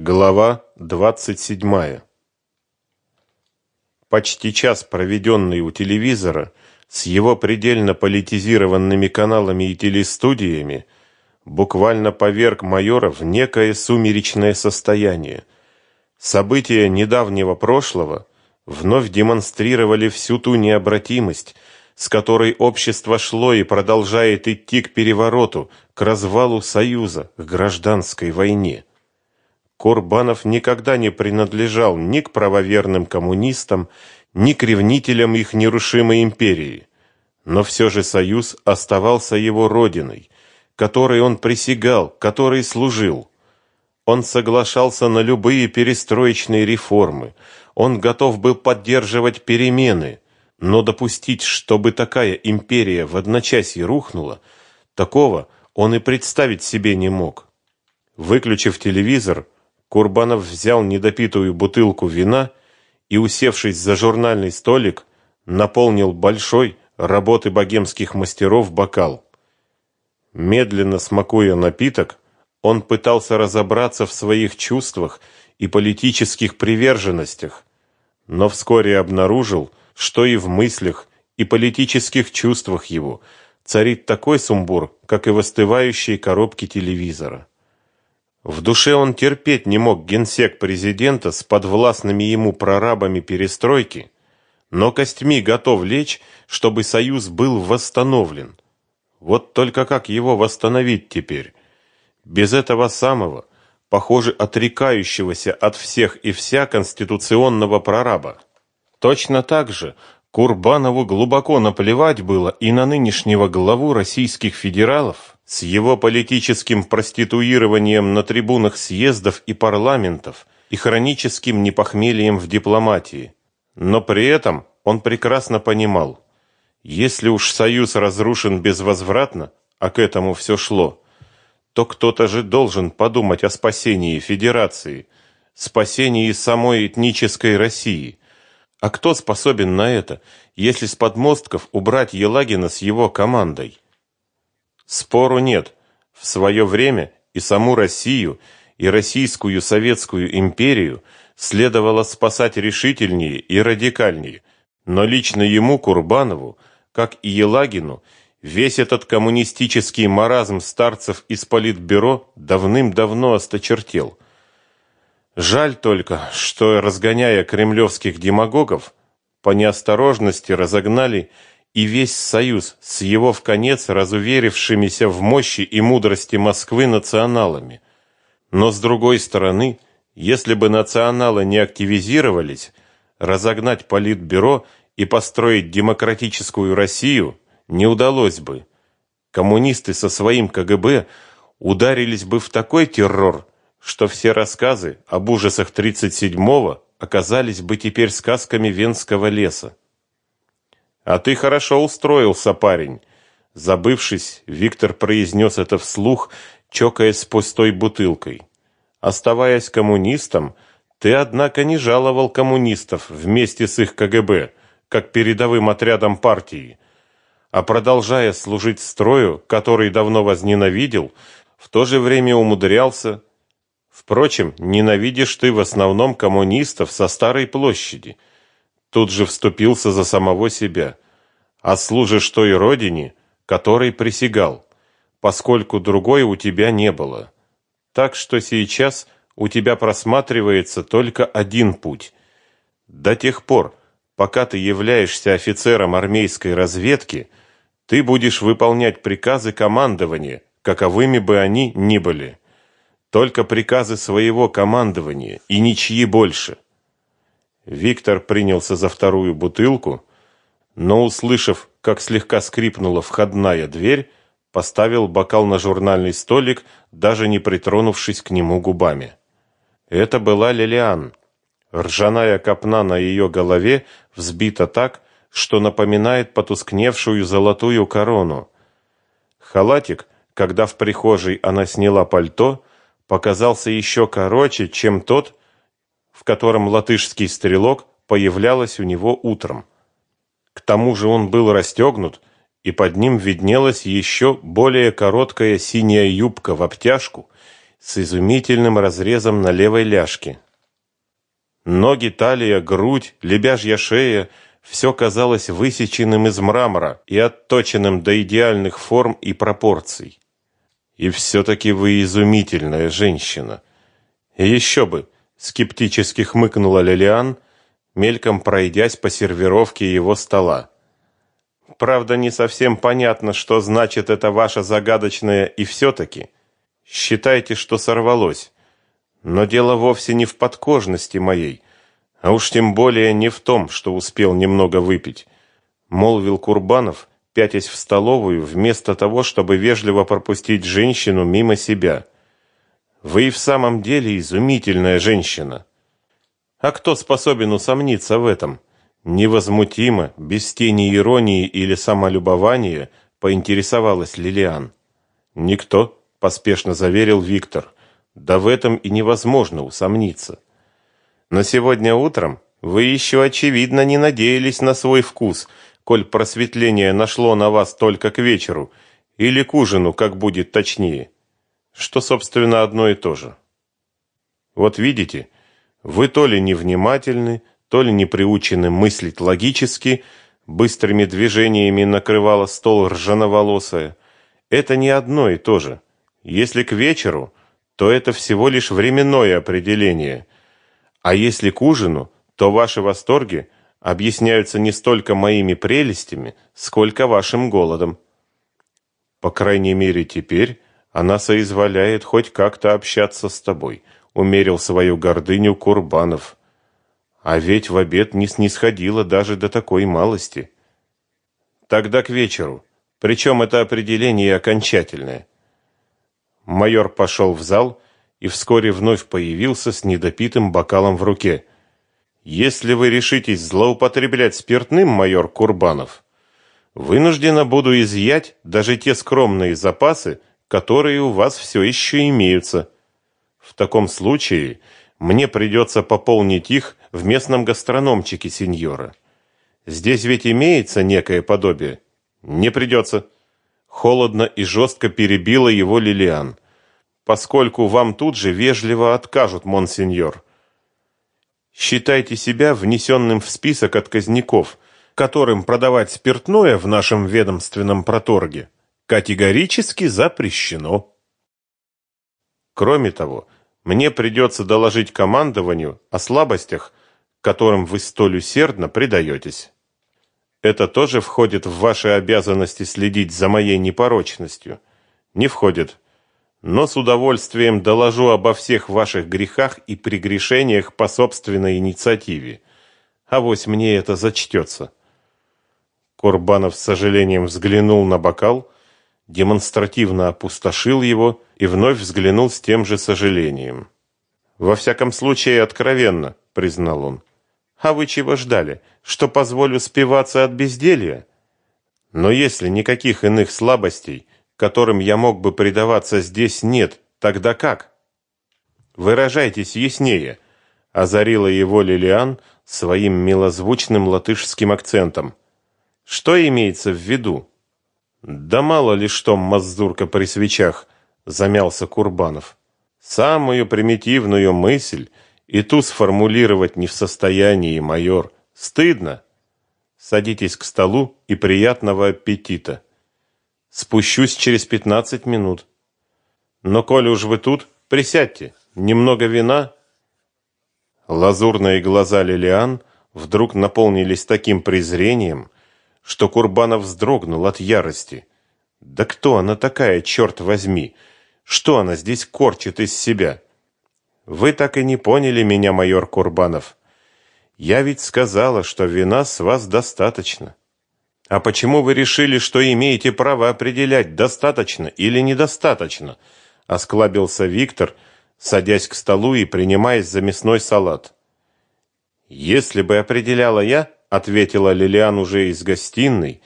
Глава 27. Почти час, проведенный у телевизора, с его предельно политизированными каналами и телестудиями, буквально поверг майора в некое сумеречное состояние. События недавнего прошлого вновь демонстрировали всю ту необратимость, с которой общество шло и продолжает идти к перевороту, к развалу Союза, к гражданской войне. Курбанов никогда не принадлежал ни к правоверным коммунистам, ни к ревнителям их нерушимой империи. Но все же Союз оставался его родиной, которой он присягал, которой служил. Он соглашался на любые перестроечные реформы, он готов был поддерживать перемены, но допустить, чтобы такая империя в одночасье рухнула, такого он и представить себе не мог. Выключив телевизор, Курбанов взял недопитую бутылку вина и, усевшись за журнальный столик, наполнил большой работы богемских мастеров бокал. Медленно смакуя напиток, он пытался разобраться в своих чувствах и политических приверженностях, но вскоре обнаружил, что и в мыслях, и политических чувствах его царит такой сумбур, как и в остывающей коробке телевизора. В душе он терпеть не мог генсек президента с подвластными ему прорабами перестройки, но костьми готов лечь, чтобы союз был восстановлен. Вот только как его восстановить теперь? Без этого самого, похоже, отрекающегося от всех и вся конституционного прораба. Точно так же Курбанову глубоко наплевать было и на нынешнего главу российских федералов, с его политическим проституированием на трибунах съездов и парламентов и хроническим непохмельем в дипломатии. Но при этом он прекрасно понимал, если уж союз разрушен безвозвратно, а к этому все шло, то кто-то же должен подумать о спасении федерации, спасении самой этнической России. А кто способен на это, если с подмостков убрать Елагина с его командой? Спору нет. В свое время и саму Россию, и Российскую Советскую империю следовало спасать решительнее и радикальнее. Но лично ему, Курбанову, как и Елагину, весь этот коммунистический маразм старцев из политбюро давным-давно осточертел. Жаль только, что, разгоняя кремлевских демагогов, по неосторожности разогнали и весь союз с его в конец разуверившимися в мощи и мудрости Москвы националами. Но с другой стороны, если бы националы не активизировались, разогнать политбюро и построить демократическую Россию не удалось бы. Коммунисты со своим КГБ ударились бы в такой террор, что все рассказы об ужасах 37-го оказались бы теперь сказками Венского леса. А ты хорошо устроился, парень. Забывшись, Виктор произнес это вслух, чокаясь с пустой бутылкой. Оставаясь коммунистом, ты, однако, не жаловал коммунистов вместе с их КГБ, как передовым отрядом партии, а продолжая служить строю, который давно возненавидел, в то же время умудрялся. Впрочем, ненавидишь ты в основном коммунистов со Старой площади – тут же вступился за самого себя. А служишь той родине, которой присягал, поскольку другой у тебя не было. Так что сейчас у тебя просматривается только один путь. До тех пор, пока ты являешься офицером армейской разведки, ты будешь выполнять приказы командования, каковыми бы они ни были. Только приказы своего командования и ничьи больше. Виктор принялся за вторую бутылку, но, услышав, как слегка скрипнула входная дверь, поставил бокал на журнальный столик, даже не притронувшись к нему губами. Это была Лилиан. Ржаная копна на ее голове взбита так, что напоминает потускневшую золотую корону. Халатик, когда в прихожей она сняла пальто, показался еще короче, чем тот, в котором латышский стрелок появлялась у него утром. К тому же он был расстегнут, и под ним виднелась еще более короткая синяя юбка в обтяжку, с изумительным разрезом на левой ляжке. Ноги, талия, грудь, лебяжья шея все казалось высеченным из мрамора и отточенным до идеальных форм и пропорций. И все-таки вы изумительная женщина. И еще бы, скептически хмыкнула Лилиан, мельком пройдясь по сервировке его стола. Правда, не совсем понятно, что значит это ваше загадочное и все-таки. Считайте, что сорвалось. Но дело вовсе не в подкожности моей, а уж тем более не в том, что успел немного выпить, молвил Курбанов, пятясь в столовую вместо того, чтобы вежливо пропустить женщину мимо себя. Вы и в самом деле изумительная женщина. А кто способен усомниться в этом? Невозмутимо, без тени иронии или самолюбования, поинтересовалась Лилиан. Никто, поспешно заверил Виктор. Да в этом и невозможно усомниться. Но сегодня утром вы еще очевидно не надеялись на свой вкус, коль просветление нашло на вас только к вечеру, или к ужину, как будет точнее. Что, собственно, одно и то же. Вот видите, вы то ли невнимательны, то ли не приучены мыслить логически, быстрыми движениями накрывала стол ржановолосая. Это не одно и то же. Если к вечеру, то это всего лишь временное определение – а если к ужину, то ваши восторги объясняются не столько моими прелестями, сколько вашим голодом. По крайней мере, теперь она соизволяет хоть как-то общаться с тобой, умерил свою гордыню Курбанов. А ведь в обед не снисходила даже до такой малости. Тогда к вечеру. Причем это определение окончательное. Майор пошел в зал и вскоре вновь появился с недопитым бокалом в руке. Если вы решитесь злоупотреблять спиртным, майор Курбанов, вынуждена буду изъять даже те скромные запасы, которые у вас все еще имеются. В таком случае мне придется пополнить их в местном гастрономчике сеньора. Здесь ведь имеется некое подобие. Не придется. Холодно и жестко перебила его Лилиан поскольку вам тут же вежливо откажут, монсеньор. Считайте себя внесенным в список отказников, которым продавать спиртное в нашем ведомственном проторге категорически запрещено. Кроме того, мне придется доложить командованию о слабостях, которым вы столь усердно предаетесь. Это тоже входит в ваши обязанности следить за моей непорочностью. Не входит но с удовольствием доложу обо всех ваших грехах и прегрешениях по собственной инициативе. А вось мне это зачтется. Курбанов с сожалением взглянул на бокал, демонстративно опустошил его и вновь взглянул с тем же сожалением. Во всяком случае, откровенно, признал он. А вы чего ждали? Что позволю спиваться от безделья? Но если никаких иных слабостей которым я мог бы предаваться здесь, нет, тогда как? Выражайтесь яснее, озарила его Лилиан своим милозвучным латышским акцентом. Что имеется в виду? Да мало ли что, мазурка при свечах, замялся Курбанов. Самую примитивную мысль и ту сформулировать не в состоянии, майор. Стыдно. Садитесь к столу и приятного аппетита. Спущусь через пятнадцать минут. Но коли уж вы тут, присядьте. Немного вина. Лазурные глаза Лилиан вдруг наполнились таким презрением, что Курбанов вздрогнул от ярости. Да кто она такая, черт возьми? Что она здесь корчит из себя? Вы так и не поняли меня, майор Курбанов. Я ведь сказала, что вина с вас достаточно. А почему вы решили, что имеете право определять, достаточно или недостаточно? Осклабился Виктор, садясь к столу и принимаясь за мясной салат. Если бы определяла я, ответила Лилиан уже из гостиной,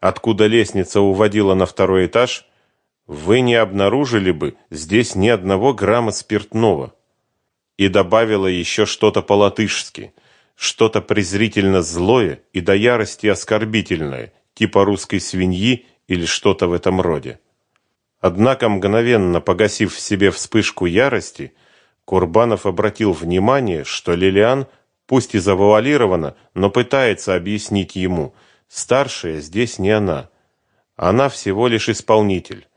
откуда лестница уводила на второй этаж, вы не обнаружили бы здесь ни одного грамма спиртного. И добавила еще что-то по-латышски – что-то презрительно злое и до ярости оскорбительное, типа русской свиньи или что-то в этом роде. Однако, мгновенно погасив в себе вспышку ярости, Курбанов обратил внимание, что Лилиан, пусть и завуалирована, но пытается объяснить ему, старшая здесь не она. Она всего лишь исполнитель.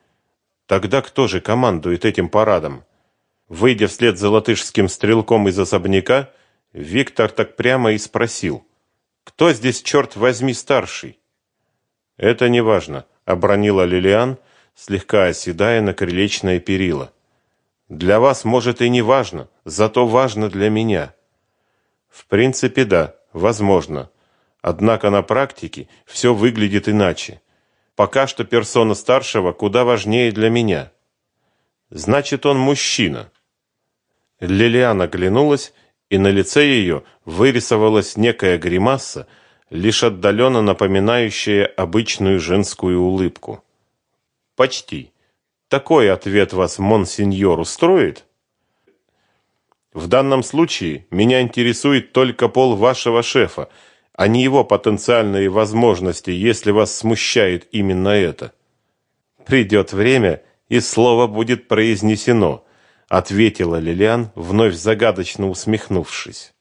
Тогда кто же командует этим парадом? Выйдя вслед за латышским стрелком из особняка, Виктор так прямо и спросил: "Кто здесь черт возьми старший?" "Это не важно", обронила Лилиан, слегка оседая на крылечное перила. "Для вас, может, и не важно, зато важно для меня". В принципе, да, возможно. Однако на практике все выглядит иначе. Пока что персона старшего куда важнее для меня. Значит, он мужчина. Лилиана оглянулась, и на лице ее вырисовалась некая гримаса, лишь отдаленно напоминающая обычную женскую улыбку. Почти. Такой ответ вас, монсеньор, устроит? В данном случае меня интересует только пол вашего шефа, а не его потенциальные возможности, если вас смущает именно это. Придет время, и слово будет произнесено, ответила Лилиан, вновь загадочно усмехнувшись.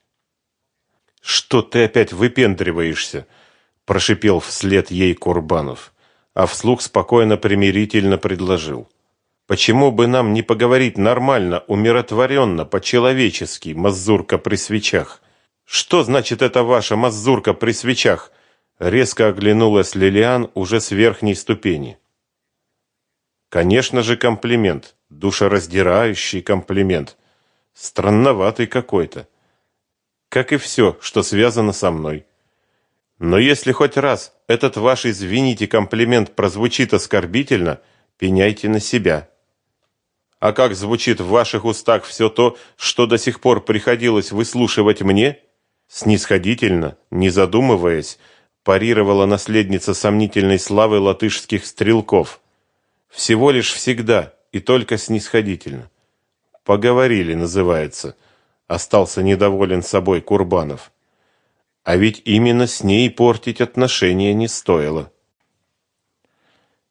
Что ты опять выпендриваешься? прошипел вслед ей Курбанов, а вслух спокойно примирительно предложил: Почему бы нам не поговорить нормально, умиротворенно, по-человечески, мазурка при свечах? Что значит это ваша мазурка при свечах? Резко оглянулась Лилиан уже с верхней ступени. Конечно же, комплимент, душераздирающий комплимент. Странноватый какой-то. Как и все, что связано со мной. Но если хоть раз этот ваш, извините, комплимент прозвучит оскорбительно, пеняйте на себя. А как звучит в ваших устах все то, что до сих пор приходилось выслушивать мне? снисходительно, не задумываясь, парировала наследница сомнительной славы латышских стрелков. Всего лишь всегда и только снисходительно. Поговорили, называется. Остался недоволен собой Курбанов. А ведь именно с ней портить отношения не стоило.